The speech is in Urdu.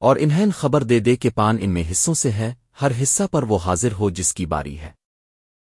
اور انہیں خبر دے دے کہ پان ان میں حصوں سے ہے، ہر حصہ پر وہ حاضر ہو جس کی باری ہے۔